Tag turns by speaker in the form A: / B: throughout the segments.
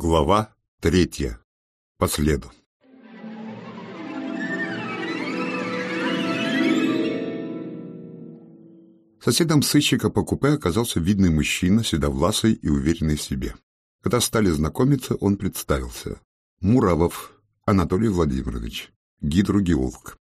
A: Глава третья. По следу. Соседом сыщика по купе оказался видный мужчина, седовласый и уверенный в себе. Когда стали знакомиться, он представился. Муравов Анатолий Владимирович, гидрогеолог.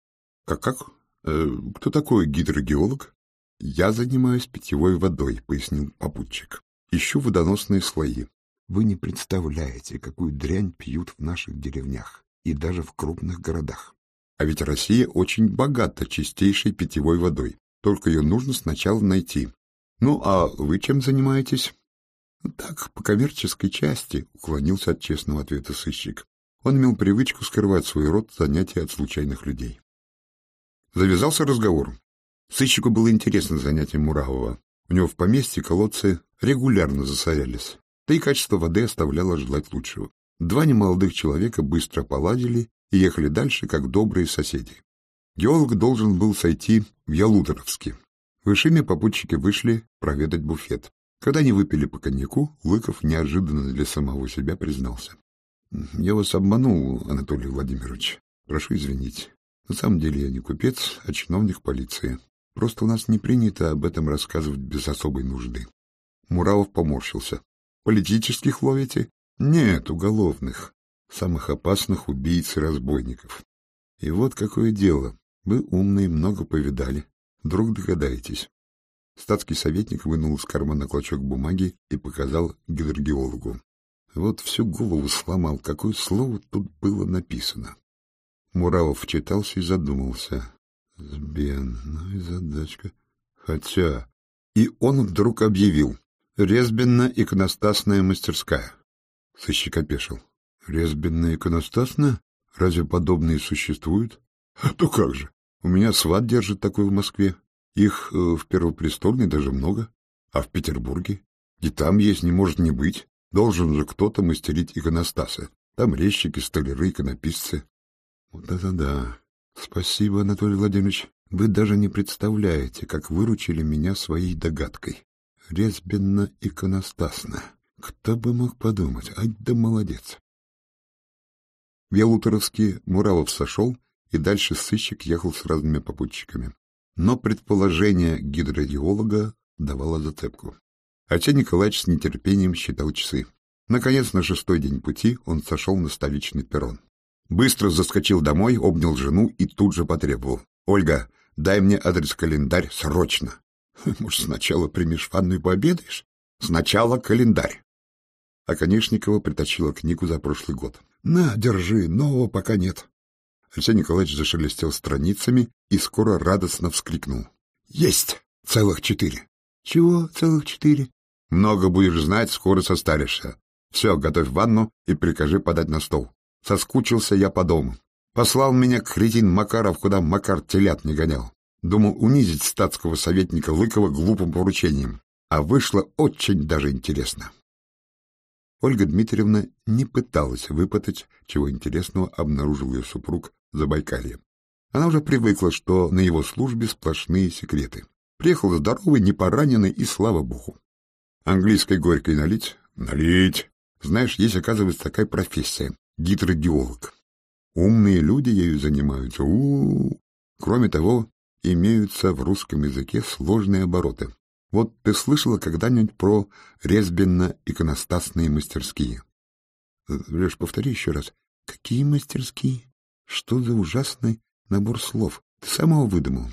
A: Как-как? Э, кто такой гидрогеолог? Я занимаюсь питьевой водой, пояснил попутчик. Ищу водоносные слои. Вы не представляете, какую дрянь пьют в наших деревнях и даже в крупных городах. А ведь Россия очень богата чистейшей питьевой водой. Только ее нужно сначала найти. Ну, а вы чем занимаетесь? Так, по коммерческой части, уклонился от честного ответа сыщик. Он имел привычку скрывать свой род занятий от случайных людей. Завязался разговор. Сыщику было интересно занятие Муравова. У него в поместье колодцы регулярно засорялись да и качество воды оставляло желать лучшего. Два немолодых человека быстро поладили и ехали дальше, как добрые соседи. Геолог должен был сойти в Ялуторовске. В Ишиме попутчики вышли проведать буфет. Когда они выпили по коньяку, Лыков неожиданно для самого себя признался. — Я вас обманул, Анатолий Владимирович. Прошу извинить. На самом деле я не купец, а чиновник полиции. Просто у нас не принято об этом рассказывать без особой нужды. Муравов поморщился. Политических ловите? Нет, уголовных. Самых опасных убийц и разбойников. И вот какое дело. Вы умные, много повидали. Вдруг догадаетесь. Статский советник вынул из кармана клочок бумаги и показал гидрогеологу. Вот всю голову сломал, какое слово тут было написано. Муравов читался и задумался. Сбен, ну и задачка. Хотя... И он вдруг объявил. Резбенно-иконостасная мастерская. Сыщик опешил. Резбенно-иконостасная? Разве подобные существуют? А то как же. У меня сват держит такой в Москве. Их э, в Первопрестольной даже много. А в Петербурге? И там есть, не может не быть. Должен же кто-то мастерить иконостасы. Там резчики, столяры, иконописцы. Вот это да. Спасибо, Анатолий Владимирович. Вы даже не представляете, как выручили меня своей догадкой резбенно-иконостасно. Кто бы мог подумать, ай да молодец. В Ялуторовске Муравов сошел, и дальше сыщик ехал с разными попутчиками. Но предположение гидрогеолога давало зацепку. Отец Николаевич с нетерпением считал часы. Наконец, на шестой день пути он сошел на столичный перрон. Быстро заскочил домой, обнял жену и тут же потребовал. — Ольга, дай мне адрес-календарь срочно. Может, сначала примешь ванну и пообедаешь? Сначала календарь. А Конешникова притащила книгу за прошлый год. На, держи, нового пока нет. Алексей Николаевич зашелестел страницами и скоро радостно вскрикнул. Есть! Целых четыре. Чего целых четыре? Много будешь знать, скоро состаришься. Все, готовь ванну и прикажи подать на стол. Соскучился я по дому. Послал меня кретин Макаров, куда Макар телят не гонял. Думал унизить статского советника Лыкова глупым поручением, а вышло очень даже интересно. Ольга Дмитриевна не пыталась выпытать, чего интересного обнаружил ее супруг за Байкалье. Она уже привыкла, что на его службе сплошные секреты. Приехал здоровый, не пораненный, и слава богу. Английской горькой налить? Налить! Знаешь, есть, оказывается, такая профессия — гидрогеолог. Умные люди ею занимаются. У, -у, -у. Кроме того, имеются в русском языке сложные обороты. Вот ты слышала когда-нибудь про резбенно-иконостасные мастерские? Лишь повтори еще раз. Какие мастерские? Что за ужасный набор слов? Ты самого выдумал?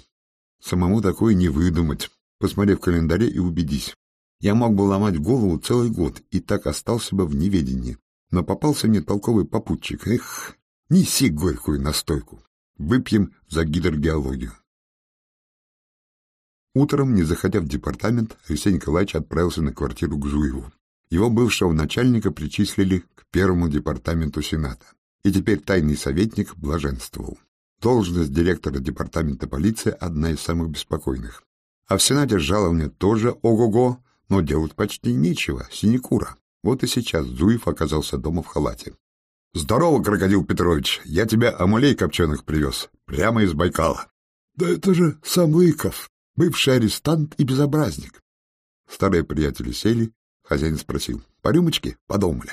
A: Самому такое не выдумать. Посмотри в календаре и убедись. Я мог бы ломать голову целый год и так остался бы в неведении. Но попался мне толковый попутчик. Эх, неси горькую настойку. Выпьем за гидрогеологию. Утром, не заходя в департамент, Алексей Николаевич отправился на квартиру к Зуеву. Его бывшего начальника причислили к первому департаменту Сената, и теперь тайный советник блаженствовал. Должность директора департамента полиции одна из самых беспокойных. А в Сенате жалования тоже ого-го, но делать почти нечего, синекура. Вот и сейчас Зуев оказался дома в халате. — Здорово, Крокодил Петрович, я тебе амулей копченых привез, прямо из Байкала. — Да это же сам Лыков, бывший арестант и безобразник. Старые приятели сели, хозяин спросил, по рюмочке, подумали.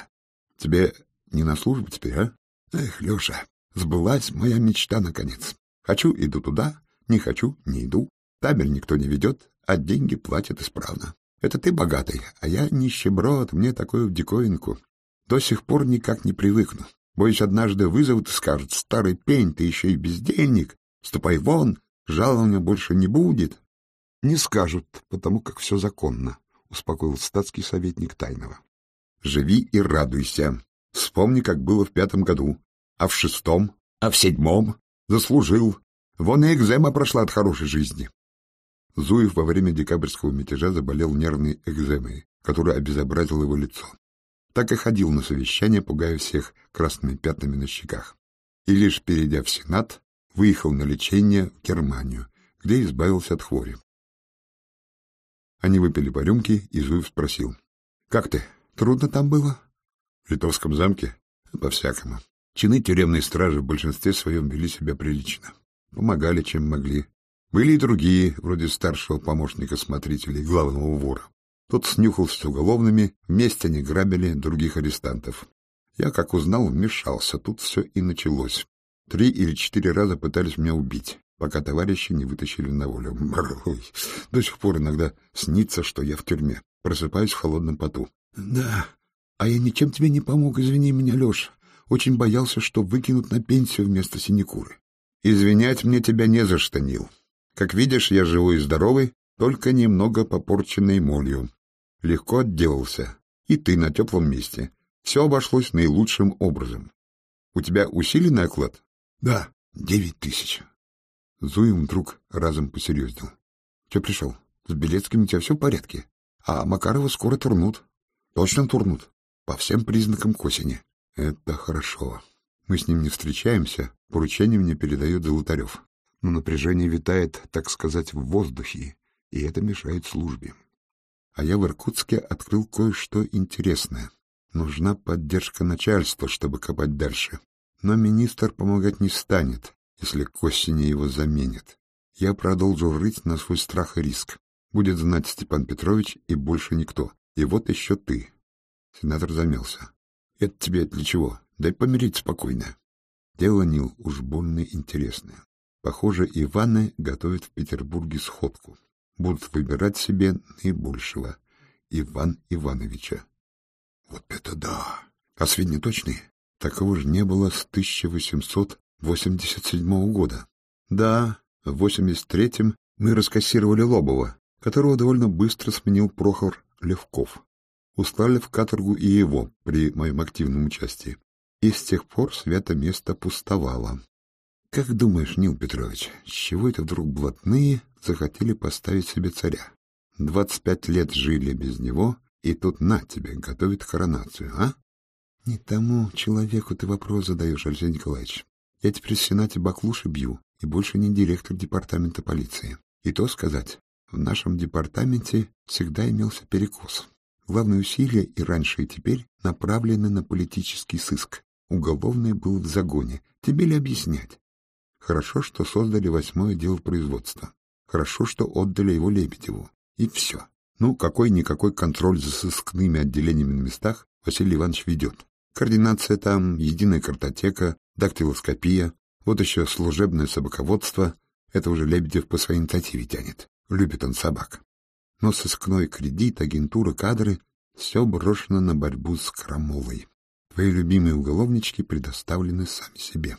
A: Тебе не на службу теперь, а? Эх, Леша, сбылась моя мечта наконец. Хочу — иду туда, не хочу — не иду. Табель никто не ведет, а деньги платят исправно. Это ты богатый, а я нищеброд, мне такое в диковинку. До сих пор никак не привыкну. Боюсь, однажды вызовут и скажут, старый пень, ты еще и бездельник, ступай вон, жалования больше не будет. — Не скажут, потому как все законно, — успокоил статский советник Тайного. — Живи и радуйся. Вспомни, как было в пятом году, а в шестом, а в седьмом. Заслужил. Вон и экзема прошла от хорошей жизни. Зуев во время декабрьского мятежа заболел нервной экземой, которая обезобразила его лицо. Так и ходил на совещание, пугая всех красными пятнами на щеках. И лишь перейдя в Сенат, выехал на лечение в Германию, где избавился от хвори. Они выпили по рюмке, и Зуев спросил. — Как ты? Трудно там было? — В Литовском замке? — По-всякому. Чины тюремной стражи в большинстве своем вели себя прилично. Помогали, чем могли. Были и другие, вроде старшего помощника смотрителя и главного вора. Тот снюхался с уголовными, вместе они грабили других арестантов. Я, как узнал, вмешался, тут все и началось. Три или четыре раза пытались меня убить, пока товарищи не вытащили на волю. Бррр, до сих пор иногда снится, что я в тюрьме. Просыпаюсь в холодном поту. — Да, а я ничем тебе не помог, извини меня, Леша. Очень боялся, что выкинут на пенсию вместо синекуры. — Извинять мне тебя не за что, Нил. Как видишь, я живой и здоровый, только немного попорченный молью. Легко отделался. И ты на теплом месте. Все обошлось наилучшим образом. У тебя усиленный оклад? Да, девять тысяч. Зуем вдруг разом посерьезнел. Че пришел? С Белецким у тебя все в порядке? А Макарова скоро турнут. Точно турнут. По всем признакам к осени. Это хорошо. Мы с ним не встречаемся, поручение мне передает Золотарев. Но напряжение витает, так сказать, в воздухе, и это мешает службе а я в Иркутске открыл кое-что интересное. Нужна поддержка начальства, чтобы копать дальше. Но министр помогать не станет, если к осени его заменят. Я продолжу рыть на свой страх и риск. Будет знать Степан Петрович и больше никто. И вот еще ты. Сенатор замялся. Это тебе для чего? Дай помирить спокойно. Дело, Нил, уж больно интересное. Похоже, Иваны готовят в Петербурге сходку будут выбирать себе наибольшего Иван Ивановича. Вот это да! А сведения точные? Такого же не было с 1887 года. Да, в 83-м мы раскассировали Лобова, которого довольно быстро сменил Прохор Левков. Услали в каторгу и его при моем активном участии. И с тех пор свято место пустовало. Как думаешь, Нил Петрович, с чего это вдруг блатные захотели поставить себе царя? Двадцать пять лет жили без него, и тут на тебе готовит коронацию, а? Не тому человеку ты вопрос задаешь, Алексей Николаевич. Я теперь в Сенате баклуши бью, и больше не директор департамента полиции. И то сказать, в нашем департаменте всегда имелся перекос. Главные усилия и раньше, и теперь направлены на политический сыск. Уголовный был в загоне. Тебе ли объяснять? Хорошо, что создали восьмое дело производства. Хорошо, что отдали его Лебедеву. И все. Ну, какой-никакой контроль за сыскными отделениями на местах Василий Иванович ведет. Координация там, единая картотека, дактилоскопия, вот еще служебное собаководство. Это уже Лебедев по своей инициативе тянет. Любит он собак. Но сыскной кредит, агентура, кадры — все брошено на борьбу с крамолой. Твои любимые уголовнички предоставлены сами себе.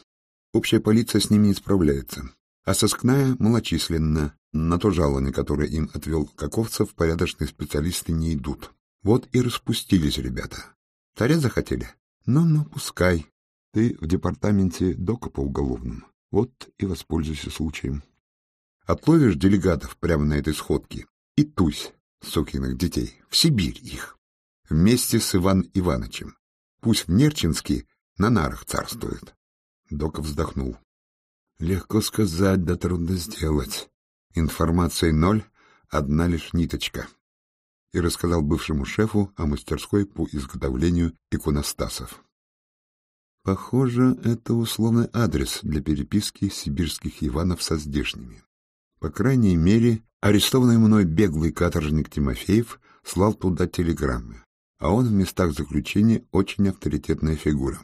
A: Общая полиция с ними не справляется, а сыскная малочисленна. На то жалование, которое им отвел Каковцев, порядочные специалисты не идут. Вот и распустились ребята. Царя захотели? Ну-ну, пускай. Ты в департаменте дока по уголовному. Вот и воспользуйся случаем. Отловишь делегатов прямо на этой сходке и тусь, сукиных детей, в Сибирь их. Вместе с Иван Ивановичем. Пусть в Нерчинске на нарах царствует. Дока вздохнул. Легко сказать, да трудно сделать. Информации ноль, одна лишь ниточка. И рассказал бывшему шефу о мастерской по изготовлению иконостасов. Похоже, это условный адрес для переписки сибирских Иванов со здешними. По крайней мере, арестованный мной беглый каторжник Тимофеев слал туда телеграммы. а он в местах заключения очень авторитетная фигура.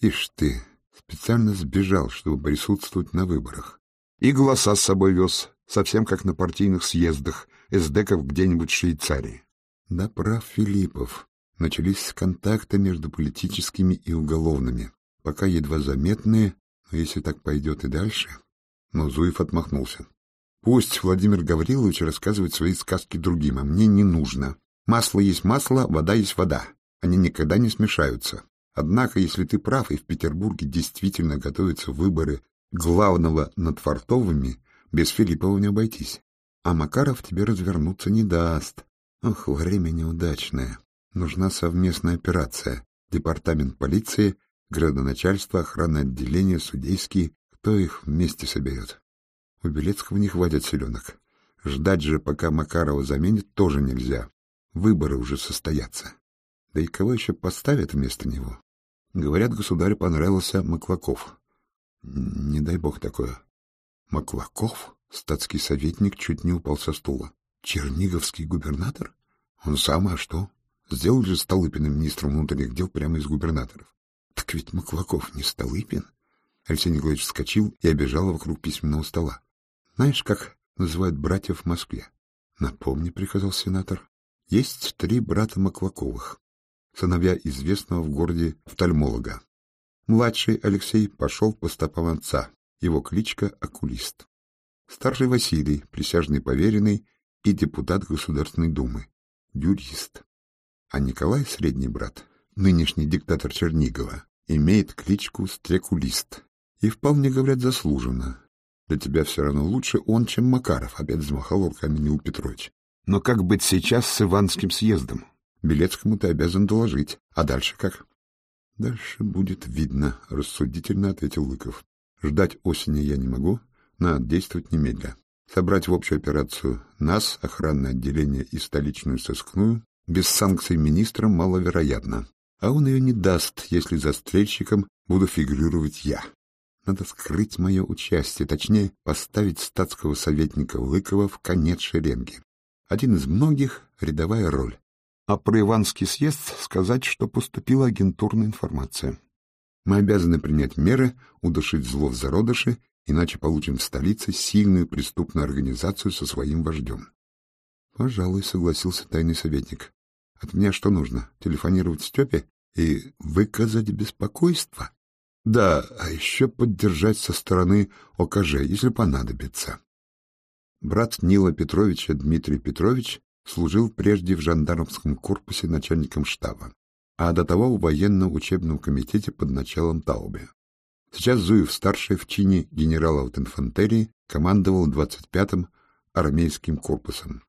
A: Ишь ты, специально сбежал, чтобы присутствовать на выборах. И голоса с собой вез, совсем как на партийных съездах, эсдеков где-нибудь в Швейцарии. Да прав Филиппов. Начались контакты между политическими и уголовными, пока едва заметные, но если так пойдет и дальше... Но Зуев отмахнулся. Пусть Владимир Гаврилович рассказывает свои сказки другим, а мне не нужно. Масло есть масло, вода есть вода. Они никогда не смешаются. Однако, если ты прав, и в Петербурге действительно готовятся выборы главного над фартовыми, без Филиппова не обойтись. А Макаров тебе развернуться не даст. Ох, время неудачное. Нужна совместная операция. Департамент полиции, градоначальство, охранное отделение, судейские. Кто их вместе соберет? У Белецкого не хватит селенок. Ждать же, пока Макарова заменит, тоже нельзя. Выборы уже состоятся. Да и кого еще поставят вместо него? Говорят, государю понравился Маклаков. Не дай бог такое. Маклаков? Статский советник чуть не упал со стула. Черниговский губернатор? Он сам, а что? Сделал же Столыпина министром внутренних дел прямо из губернаторов. Так ведь Маклаков не Столыпин. Алексей Николаевич вскочил и обежал вокруг письменного стола. Знаешь, как называют братьев в Москве? Напомни, приказал сенатор. Есть три брата Маклаковых, сыновья известного в городе офтальмолога. Младший Алексей пошел по стопам отца, его кличка — Окулист. Старший Василий, присяжный поверенный и депутат Государственной Думы, юрист. А Николай, средний брат, нынешний диктатор Чернигова, имеет кличку Стрекулист. И вполне, говорят, заслуженно. Для тебя все равно лучше он, чем Макаров, опять взмахал руками Нил Петрович. Но как быть сейчас с Иванским съездом? Белецкому ты обязан доложить. А дальше как? Дальше будет видно, рассудительно ответил Лыков. Ждать осени я не могу, надо действовать немедля. Собрать в общую операцию нас, охранное отделение и столичную сыскную, без санкций министра маловероятно. А он ее не даст, если застрельщиком буду фигурировать я. Надо скрыть мое участие, точнее, поставить статского советника Лыкова в конец шеренги. Один из многих — рядовая роль. А про Иванский съезд сказать, что поступила агентурная информация. Мы обязаны принять меры, удушить зло в зародыше, иначе получим в столице сильную преступную организацию со своим вождем. — Пожалуй, — согласился тайный советник. — От меня что нужно? Телефонировать Степе и выказать беспокойство? Да, а еще поддержать со стороны ОКЖ, если понадобится. Брат Нила Петровича Дмитрий Петрович служил прежде в жандармском корпусе начальником штаба, а до того в военно-учебном комитете под началом Таубе. Сейчас Зуев-старший в чине генерала от инфантерии командовал 25-м армейским корпусом.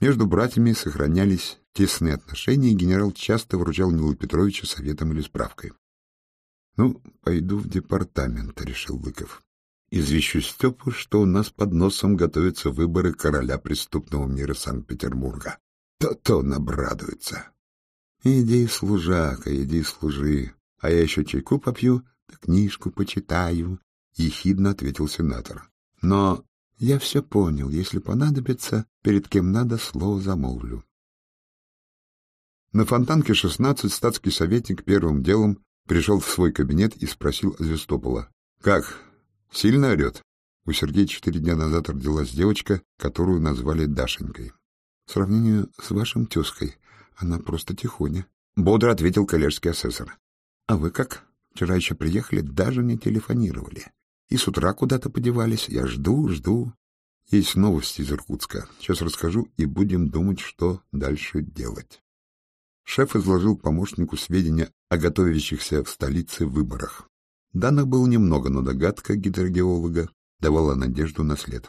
A: Между братьями сохранялись тесные отношения, генерал часто вручал Нилу Петровичу советом или справкой. — Ну, пойду в департамент, — решил Лыков. — Извещу Степу, что у нас под носом готовятся выборы короля преступного мира Санкт-Петербурга. То-то он обрадуется. — Иди, служака, иди служи, а я еще чайку попью, да книжку почитаю, — ехидно ответил сенатор. — Но я все понял, если понадобится, перед кем надо слово замолвлю. На Фонтанке 16 статский советник первым делом пришел в свой кабинет и спросил Звестопола. — Как, сильно орет? У Сергея четыре дня назад родилась девочка, которую назвали Дашенькой. — В сравнении с вашим тезкой она просто тихоня. Бодро ответил коллежский асессор. — А вы как? Вчера еще приехали, даже не телефонировали. И с утра куда-то подевались. Я жду, жду. Есть новости из Иркутска. Сейчас расскажу, и будем думать, что дальше делать. Шеф изложил помощнику сведения о готовящихся в столице выборах. Данных было немного, но догадка гидрогеолога давала надежду на след.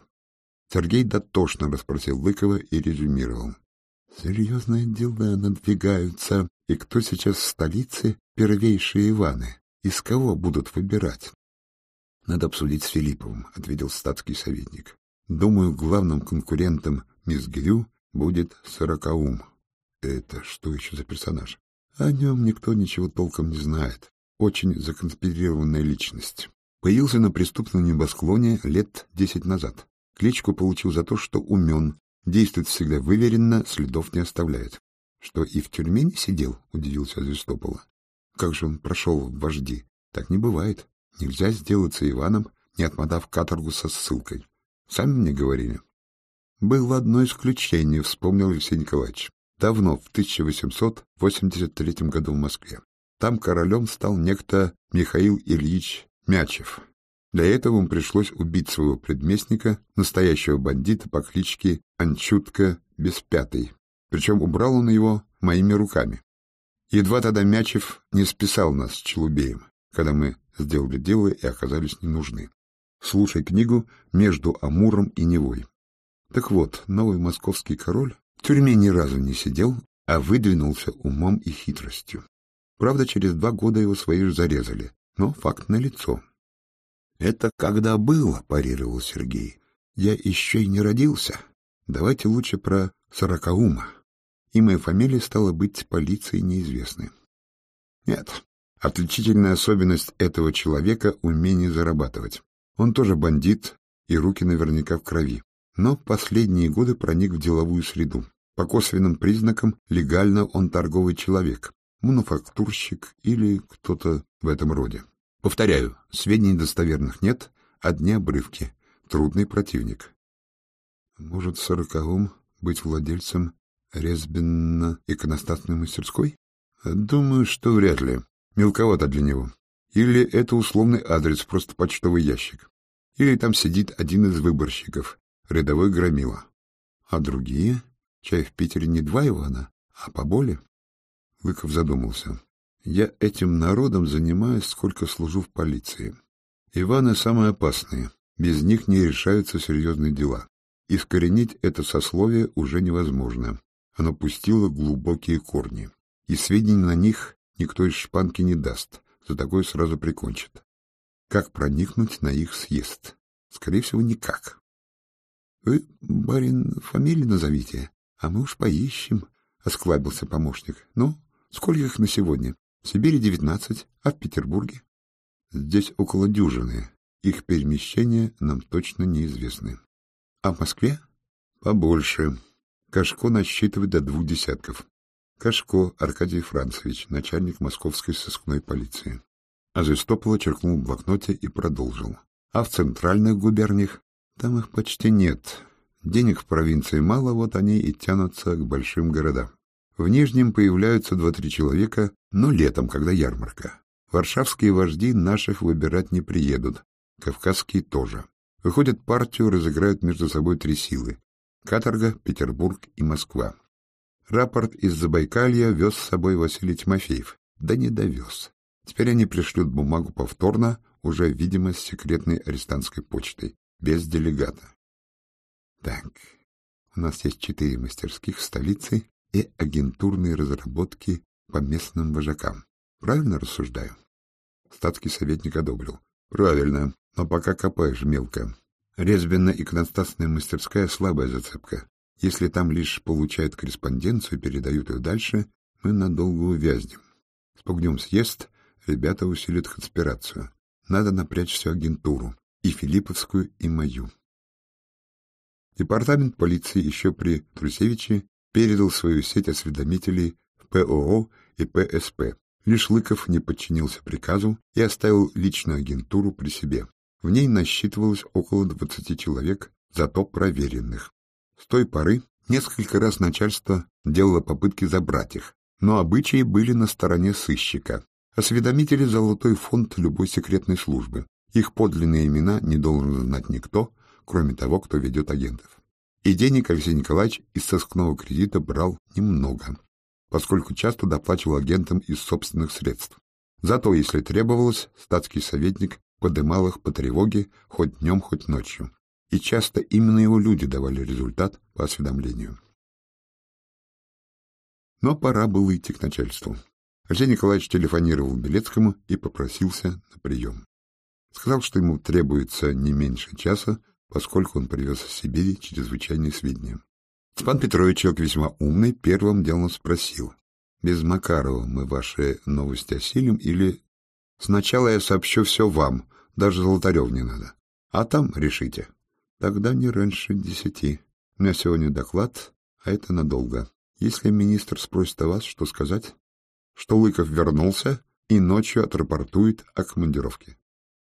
A: Сергей дотошно расспросил Лыкова и резюмировал. Серьезные дела надвигаются, и кто сейчас в столице первейшие Иваны? Из кого будут выбирать? Надо обсудить с Филипповым, — ответил статский советник. Думаю, главным конкурентом Мизгирю будет Сорокаум. Это что еще за персонаж? О нем никто ничего толком не знает. Очень законспирированная личность. Появился на преступном небосклоне лет десять назад. Кличку получил за то, что умен, действует всегда выверенно, следов не оставляет. Что и в тюрьме не сидел, удивился Звестопола. Как же он прошел в вожди? Так не бывает. Нельзя сделаться Иваном, не отмотав каторгу со ссылкой. Сами мне говорили. Было одно исключение, вспомнил Алексей Николаевич. Давно, в 1883 году в Москве. Там королем стал некто Михаил Ильич Мячев. Для этого ему пришлось убить своего предместника, настоящего бандита по кличке Анчутка Беспятый. Причем убрал он его моими руками. Едва тогда Мячев не списал нас с Челубеем, когда мы сделали дело и оказались не нужны. Слушай книгу «Между Амуром и Невой». Так вот, новый московский король в тюрьме ни разу не сидел, а выдвинулся умом и хитростью. Правда, через два года его свои же зарезали, но факт налицо. — Это когда было, — парировал Сергей. — Я еще и не родился. Давайте лучше про Сорокаума. И моя фамилия стала быть полицией неизвестной. Нет, отличительная особенность этого человека — умение зарабатывать. Он тоже бандит, и руки наверняка в крови. Но последние годы проник в деловую среду. По косвенным признакам легально он торговый человек, мануфактурщик или кто-то в этом роде. Повторяю, сведений достоверных нет, одни обрывки. Трудный противник. Может, сороковым быть владельцем резбенно-иконостасной мастерской? Думаю, что вряд ли. Мелковато для него. Или это условный адрес, просто почтовый ящик. Или там сидит один из выборщиков, рядовой громила. А другие? Чай в Питере не два Ивана, а поболее? Лыков задумался. Я этим народом занимаюсь, сколько служу в полиции. Иваны самые опасные. Без них не решаются серьезные дела. Искоренить это сословие уже невозможно. Оно пустило глубокие корни. И сведений на них никто из шпанки не даст. За такое сразу прикончит. Как проникнуть на их съезд? Скорее всего, никак. Вы, барин, фамилию назовите, а мы уж поищем, — осклабился помощник. Ну, сколько их на сегодня? В Сибири девятнадцать, а в Петербурге? Здесь около дюжины. Их перемещения нам точно неизвестны. А в Москве? Побольше. Кашко насчитывает до двух десятков. Кашко Аркадий Францевич, начальник московской сыскной полиции. А Зестопола черкнул в блокноте и продолжил. А в центральных губерниях? Там их почти нет. Денег в провинции мало, вот они и тянутся к большим городам. В Нижнем появляются два-три человека, но летом, когда ярмарка. Варшавские вожди наших выбирать не приедут, кавказские тоже. Выходят партию, разыграют между собой три силы — Каторга, Петербург и Москва. Рапорт из Забайкалья вез с собой Василий Тимофеев. Да не довез. Теперь они пришлют бумагу повторно, уже, видимо, с секретной арестантской почтой, без делегата. Так, у нас есть четыре мастерских в и агентурные разработки по местным вожакам. Правильно рассуждаю? Статский советник одобрил. Правильно, но пока копаешь мелко. Резбенно-иконостасная мастерская — слабая зацепка. Если там лишь получают корреспонденцию и передают ее дальше, мы надолго увязнем. Спугнем съезд, ребята усилят конспирацию. Надо напрячь всю агентуру, и Филипповскую, и мою. Департамент полиции еще при Трусевиче передал свою сеть осведомителей в ПОО и ПСП. Лишь Лыков не подчинился приказу и оставил личную агентуру при себе. В ней насчитывалось около двадцати человек, зато проверенных. С той поры несколько раз начальство делало попытки забрать их, но обычаи были на стороне сыщика. Осведомители — золотой фонд любой секретной службы. Их подлинные имена не должен знать никто, кроме того, кто ведет агентов. И денег Алексей Николаевич из сыскного кредита брал немного, поскольку часто доплачивал агентам из собственных средств. Зато, если требовалось, статский советник подымал их по тревоге хоть днем, хоть ночью и часто именно его люди давали результат по осведомлению. Но пора было идти к начальству. Алексей Николаевич телефонировал Белецкому и попросился на прием. Сказал, что ему требуется не меньше часа, поскольку он привез из Сибири чрезвычайные сведения. Степан Петрович, человек весьма умный, первым делом спросил. «Без Макарова мы ваши новости осилим или...» «Сначала я сообщу все вам, даже Золотарев не надо. А там решите». Тогда не раньше десяти. У меня сегодня доклад, а это надолго. Если министр спросит о вас, что сказать? Что Лыков вернулся и ночью отрапортует о командировке.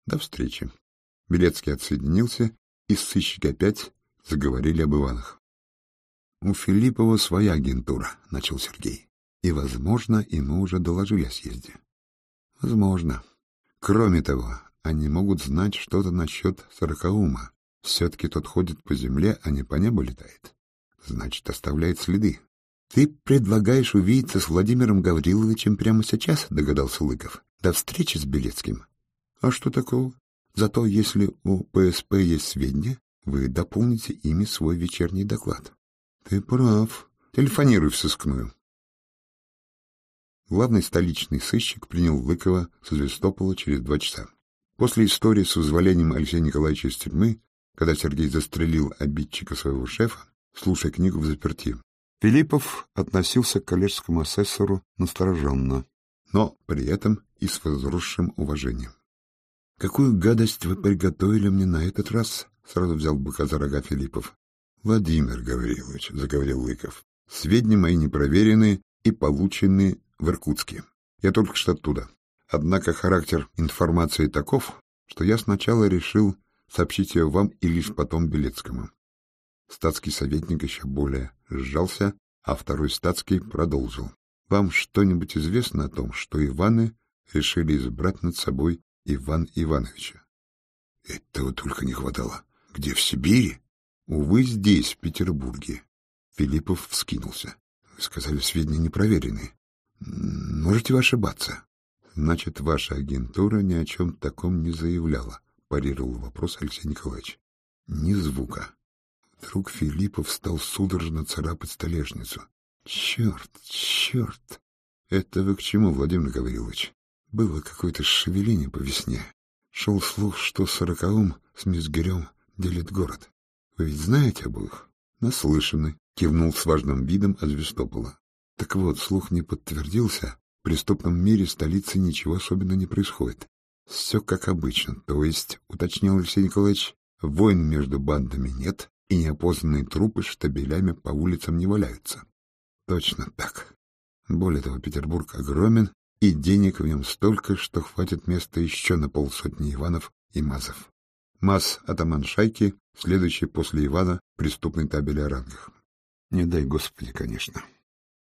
A: До встречи. Белецкий отсоединился, и сыщики опять заговорили об Иванах. — У Филиппова своя агентура, — начал Сергей. — И, возможно, ему уже доложили о съезде. — Возможно. Кроме того, они могут знать что-то насчет сорокаума. Все-таки тот ходит по земле, а не по небу летает. Значит, оставляет следы. — Ты предлагаешь увидеться с Владимиром Гавриловичем прямо сейчас, — догадался Лыков. — До встречи с Белецким. — А что такого? Зато если у ПСП есть сведения, вы дополните ими свой вечерний доклад. — Ты прав. Телефонируй в сыскную. Главный столичный сыщик принял Лыкова с Звестопола через два часа. После истории с вызволением Алексея Николаевича из тюрьмы, когда Сергей застрелил обидчика своего шефа, слушая книгу в заперти, Филиппов относился к коллежскому асессору настороженно, но при этом и с возросшим уважением. — Какую гадость вы приготовили мне на этот раз? — сразу взял быка за рога Филиппов. — Владимир Гаврилович, — заговорил Лыков, — сведения мои непроверенные и полученные в Иркутске. Я только что оттуда. Однако характер информации таков, что я сначала решил сообщить ее вам и лишь потом Белецкому. Статский советник еще более сжался, а второй статский продолжил. Вам что-нибудь известно о том, что Иваны решили избрать над собой Иван Ивановича? Этого только не хватало. Где, в Сибири? Увы, здесь, в Петербурге. Филиппов вскинулся. Сказали, сведения непроверенные. Можете вы ошибаться. Значит, ваша агентура ни о чем таком не заявляла, парировал вопрос Алексей Николаевич. Ни звука. Вдруг Филиппов стал судорожно царапать столешницу. Черт, черт! Это вы к чему, Владимир Гаврилович? Было какое-то шевеление по весне. Шел слух, что сороковым с Мизгирем делит город. Вы ведь знаете обоих? Наслышаны, кивнул с важным видом Азвестопола. Так вот, слух не подтвердился. В преступном мире столицы ничего особенно не происходит. Все как обычно, то есть, уточнил Алексей Николаевич, войн между бандами нет, и неопознанные трупы штабелями по улицам не валяются. Точно так. Более того, Петербург огромен, и денег в нем столько, что хватит места еще на полсотни Иванов и Мазов. Маз — атаман шайки, следующий после Ивана преступный табель о рангах. Не дай Господи, конечно.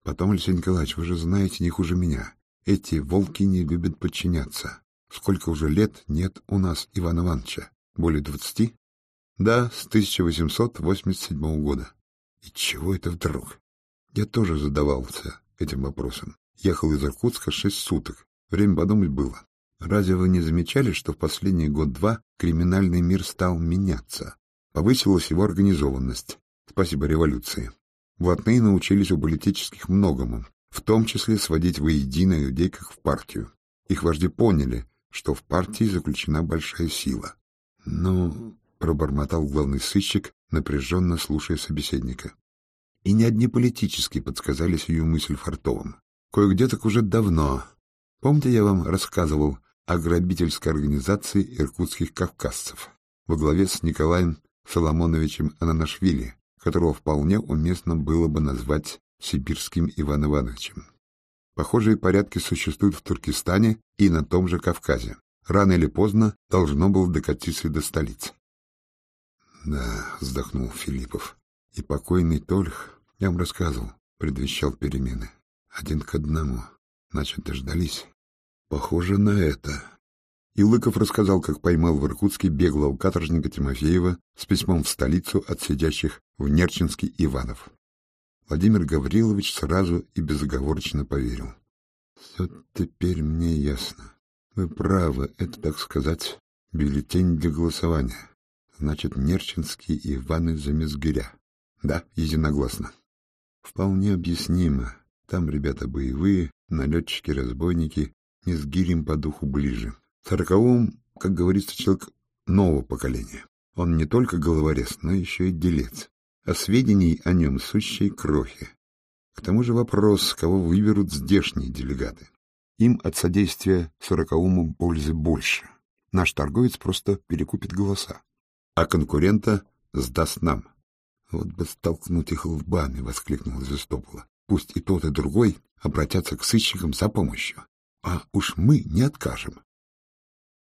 A: Потом, Алексей Николаевич, вы же знаете не хуже меня. Эти волки не любят подчиняться. Сколько уже лет нет у нас Ивана Ивановича? Более двадцати? Да, с 1887 года. И чего это вдруг? Я тоже задавался этим вопросом. Ехал из Иркутска шесть суток. Время подумать было. Разве вы не замечали, что в последний год-два криминальный мир стал меняться? Повысилась его организованность. Спасибо революции. Блатные научились у политических многому, в том числе сводить воедино людей как в партию. Их вожди поняли, что в партии заключена большая сила. Ну, пробормотал главный сыщик, напряженно слушая собеседника. И не одни политические подсказали сию мысль Фартовым. Кое-где так уже давно. Помните, я вам рассказывал о грабительской организации иркутских кавказцев во главе с Николаем Соломоновичем Ананашвили, которого вполне уместно было бы назвать сибирским Иван Ивановичем. Похожие порядки существуют в Туркестане и на том же Кавказе. Рано или поздно должно было докатиться до столицы. — Да, — вздохнул Филиппов. — И покойный Тольх, я вам рассказывал, предвещал перемены. Один к одному. Значит, дождались. Похоже на это. И Лыков рассказал, как поймал в Иркутске беглого каторжника Тимофеева с письмом в столицу от сидящих в Нерчинске Иванов. Владимир Гаврилович сразу и безоговорочно поверил. Все теперь мне ясно. Вы правы, это, так сказать, бюллетень для голосования. Значит, Нерчинские Иваны за Мезгиря. Да, единогласно. Вполне объяснимо. Там ребята боевые, налетчики-разбойники, не с гирем по духу ближе. Сороковым, как говорится, человек нового поколения. Он не только головорез, но еще и делец. А сведений о нем сущие крохи. К тому же вопрос, кого выберут здешние делегаты. Им от содействия сороковому пользы больше. Наш торговец просто перекупит голоса. А конкурента сдаст нам. Вот бы столкнуть их лбами, — воскликнул Звестопола. Пусть и тот, и другой обратятся к сыщикам за помощью. А уж мы не откажем.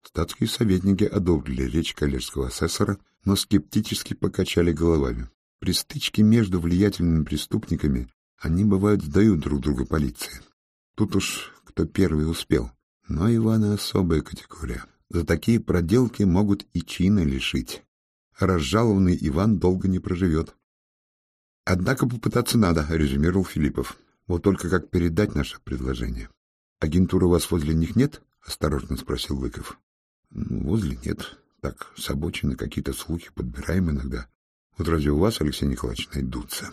A: Статские советники одобрили речь коллежского асессора, но скептически покачали головами. При стычке между влиятельными преступниками они, бывают, сдают друг друга полиции. Тут уж кто первый успел. Но Ивана особая категория. За такие проделки могут и чина лишить. Разжалованный Иван долго не проживет. Однако попытаться надо, резюмировал Филиппов. Вот только как передать наше предложение? Агентуры у вас возле них нет? Осторожно спросил Лыков. Возле нет. Так, с обочины какие-то слухи подбираем иногда. Вот разве у вас, Алексей Николаевич, найдутся?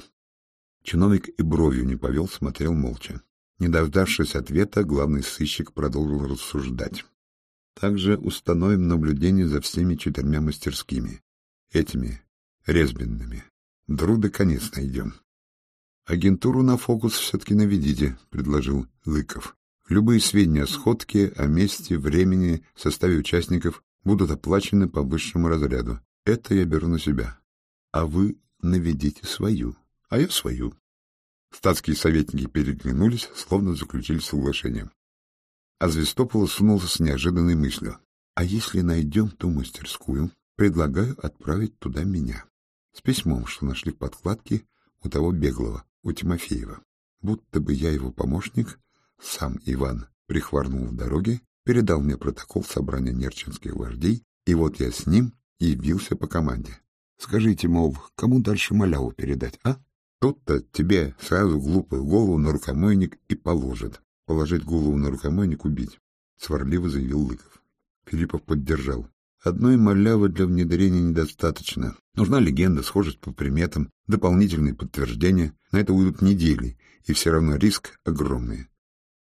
A: Чиновник и бровью не повел, смотрел молча. Не дождавшись ответа, главный сыщик продолжил рассуждать. Также установим наблюдение за всеми четырьмя мастерскими. Этими, резбинными. Друда конец найдем. Агентуру на фокус все-таки наведите, — предложил Лыков. Любые сведения о сходке, о месте, времени, составе участников будут оплачены по высшему разряду. Это я беру на себя. А вы наведите свою, а я свою. Статские советники переглянулись, словно заключили соглашение. А Звестопола сунулся с неожиданной мыслью. А если найдем ту мастерскую, предлагаю отправить туда меня. С письмом, что нашли в подкладке у того беглого, у Тимофеева. Будто бы я его помощник, сам Иван прихворнул в дороге, передал мне протокол собрания нерчинских вождей, и вот я с ним явился по команде. Скажите, мол, кому дальше маляву передать, а? Тут-то тебе сразу глупую голову на рукомойник и положит. Положить голову на рукомойник — убить, — сварливо заявил Лыков. Филиппов поддержал. Одной малявы для внедрения недостаточно. Нужна легенда, схожесть по приметам, дополнительные подтверждения. На это уйдут недели, и все равно риск огромный.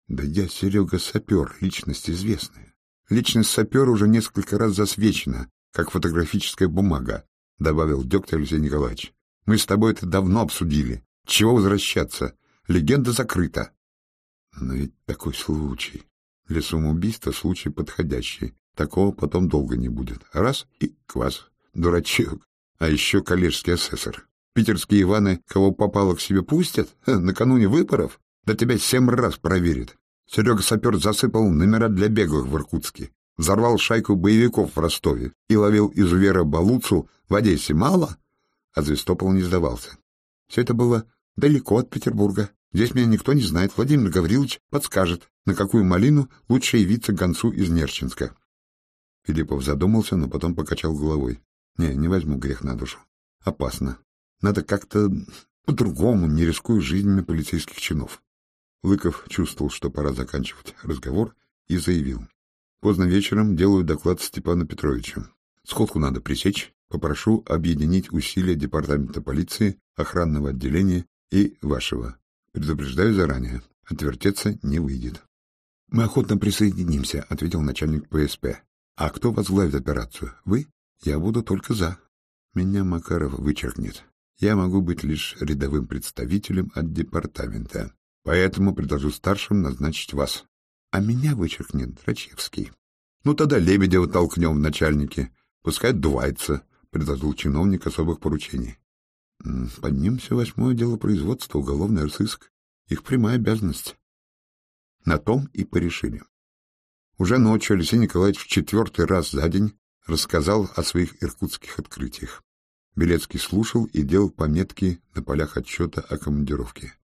A: Да я, Серега, сапер, личность известная. Личность сапера уже несколько раз засвечена, как фотографическая бумага, — добавил доктор Алексей Николаевич. Мы с тобой это давно обсудили. Чего возвращаться? Легенда закрыта. Но ведь такой случай. Для самоубийства случай подходящий. Такого потом долго не будет. Раз — и квас. Дурачок. А еще коллежский асессор. Питерские Иваны кого попало к себе пустят? Ха, накануне выборов? Да тебя семь раз проверит. Серега Сапер засыпал номера для беглых в Иркутске. Взорвал шайку боевиков в Ростове и ловил изувера Балуцу в Одессе. Мало? А Звестопол не сдавался. Все это было далеко от Петербурга. Здесь меня никто не знает. Владимир Гаврилович подскажет, на какую малину лучше явиться гонцу из Нерчинска. Филиппов задумался, но потом покачал головой. Не, не возьму грех на душу. Опасно. Надо как-то по-другому, не рискуя жизнями полицейских чинов. Лыков чувствовал, что пора заканчивать разговор, и заявил. Поздно вечером делаю доклад Степану Петровичу. Сходку надо пресечь. Попрошу объединить усилия Департамента полиции, охранного отделения и вашего. Предупреждаю заранее. Отвертеться не выйдет. — Мы охотно присоединимся, — ответил начальник ПСП. — А кто возглавит операцию? Вы? Я буду только за. Меня Макаров вычеркнет. Я могу быть лишь рядовым представителем от департамента. Поэтому предложу старшим назначить вас. А меня вычеркнет Драчевский. Ну тогда Лебедева толкнем в начальнике. Пускай дувается, — предложил чиновник особых поручений. Поднимемся восьмое дело производства, уголовный сыск. Их прямая обязанность. На том и порешили. Уже ночью Алексей Николаевич в четвертый раз за день рассказал о своих иркутских открытиях. Белецкий слушал и делал пометки на полях отчета о командировке.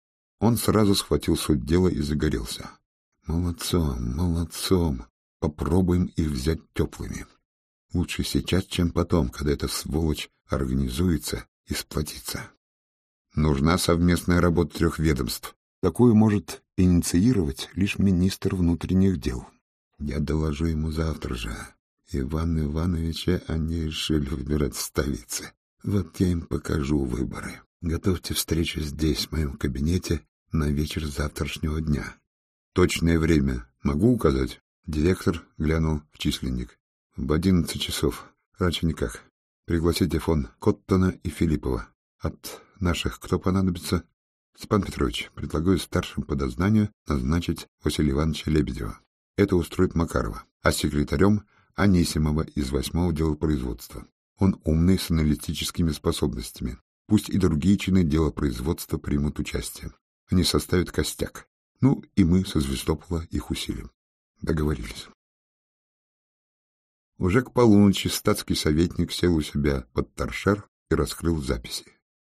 A: Он сразу схватил суть дела и загорелся. Молодцом, молодцом. Попробуем их взять теплыми. Лучше сейчас, чем потом, когда эта сволочь организуется и сплотится. Нужна совместная работа трех ведомств. Такую может инициировать лишь министр внутренних дел. Я доложу ему завтра же. Иван Ивановича они решили выбирать в столице. Вот я им покажу выборы. Готовьте встречу здесь, в моем кабинете, на вечер завтрашнего дня. Точное время могу указать? Директор глянул в численник. В одиннадцать часов. Раньше никак. Пригласите фон Коттона и Филиппова. От наших кто понадобится? Степан Петрович, предлагаю старшим по дознанию назначить Василия Ивановича Лебедева. Это устроит Макарова. А секретарем Анисимова из восьмого дела производства. Он умный, с аналитическими способностями. Пусть и другие чины дела производства примут участие. они составят костяк. Ну, и мы со Звездопола их усилим. Договорились. Уже к полуночи статский советник сел у себя под торшер и раскрыл записи.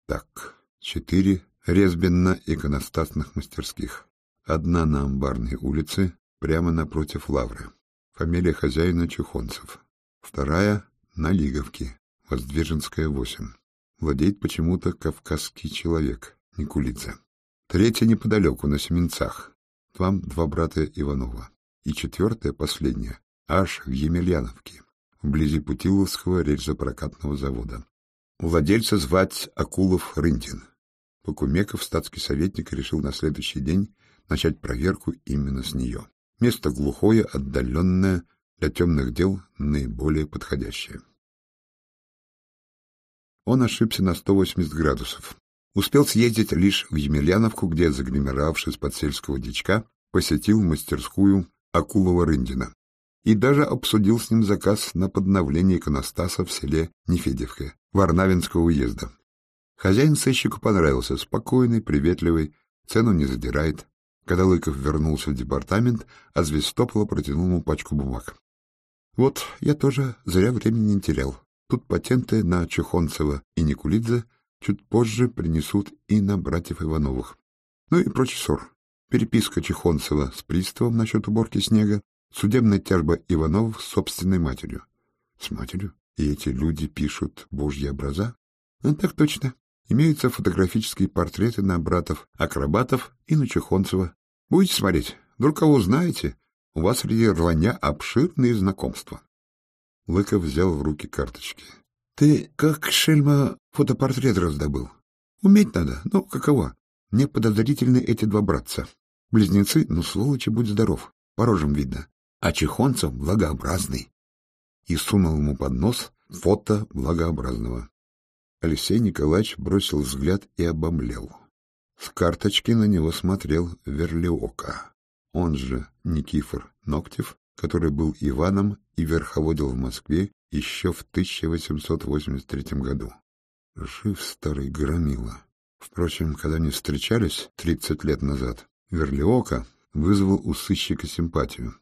A: Так, четыре резбенно-иконостасных мастерских. Одна на Амбарной улице, прямо напротив лавры. Фамилия хозяина Чухонцев. Вторая — на Лиговке, Воздвиженская, 8. Владеет почему-то кавказский человек, Никулидзе. Третья неподалеку, на Семенцах. Там два брата Иванова. И четвертая, последняя, аж в Емельяновке, вблизи Путиловского рельсопрокатного завода. Владельца звать Акулов Рынтин. Покумеков, статский советник, решил на следующий день начать проверку именно с нее. Место глухое, отдаленное, для темных дел наиболее подходящее. Он ошибся на 180 градусов. Успел съездить лишь в Емельяновку, где, загримировавшись под сельского дичка, посетил мастерскую Акулова-Рындина и даже обсудил с ним заказ на подновление иконостаса в селе Нефедевка Варнавинского уезда. Хозяин сыщику понравился, спокойный, приветливый, цену не задирает. Когда Лыков вернулся в департамент, а Звестопола протянул ему пачку бумаг. Вот, я тоже зря времени не терял. Тут патенты на Чехонцева и Никулидзе чуть позже принесут и на братьев Ивановых. Ну и прочий ссор. Переписка Чехонцева с приставом насчет уборки снега, судебная тяжба Ивановых с собственной матерью. С матерью? И эти люди пишут божьи образа? Ну, так точно. Имеются фотографические портреты на братов-акробатов и на Чехонцева. Будете смотреть? Вдруг кого знаете? У вас среди рваня обширные знакомства. Лыков взял в руки карточки. — Ты, как шельма, фотопортрет раздобыл? Уметь надо, ну, каково? Мне подозрительны эти два братца. Близнецы, ну, сволочи, будь здоров, по рожам видно. А Чехонцев благообразный. И сунул ему под нос фото благообразного. Алексей Николаевич бросил взгляд и обомлел. С карточки на него смотрел Верлиока, он же Никифор Ноктев, который был Иваном и верховодил в Москве еще в 1883 году. Жив старый громила. Впрочем, когда они встречались 30 лет назад, Верлиока вызвал у сыщика симпатию.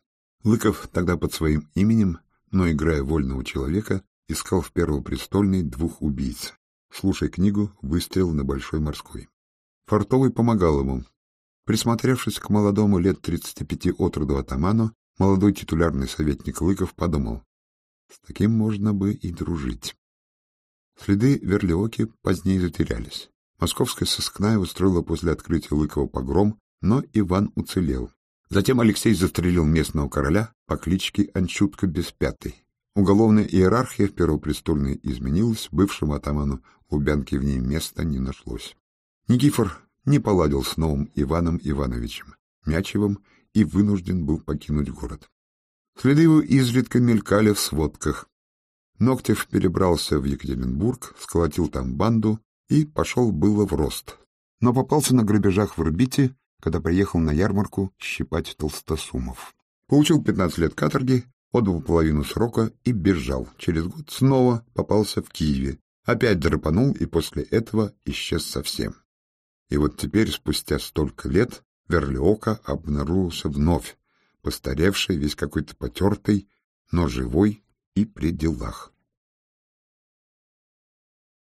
A: Лыков тогда под своим именем, но играя вольного человека, искал в Первопрестольной двух убийц. Слушай книгу «Выстрел на Большой морской». Фартовый помогал ему. Присмотревшись к молодому лет 35 отроду атаману, молодой титулярный советник Лыков подумал, с таким можно бы и дружить. Следы Верлиоки позднее затерялись. Московская сыскная устроила после открытия Лыкова погром, но Иван уцелел. Затем Алексей застрелил местного короля по кличке Анчутка Беспятый. Уголовная иерархия в Первопрестольной изменилась, бывшему атаману Лубянки в ней места не нашлось. Никифор не поладил с новым Иваном Ивановичем Мячевым и вынужден был покинуть город. Следы его изредка мелькали в сводках. Ногтев перебрался в Екатеринбург, сколотил там банду и пошел было в рост. Но попался на грабежах в орбите, когда приехал на ярмарку щипать толстосумов. Получил 15 лет каторги, отбыл половину срока и бежал. Через год снова попался в Киеве. Опять драпанул и после этого исчез совсем. И вот теперь, спустя столько лет, Верлиока обнаружился вновь, постаревший, весь какой-то потертый, но живой и при делах.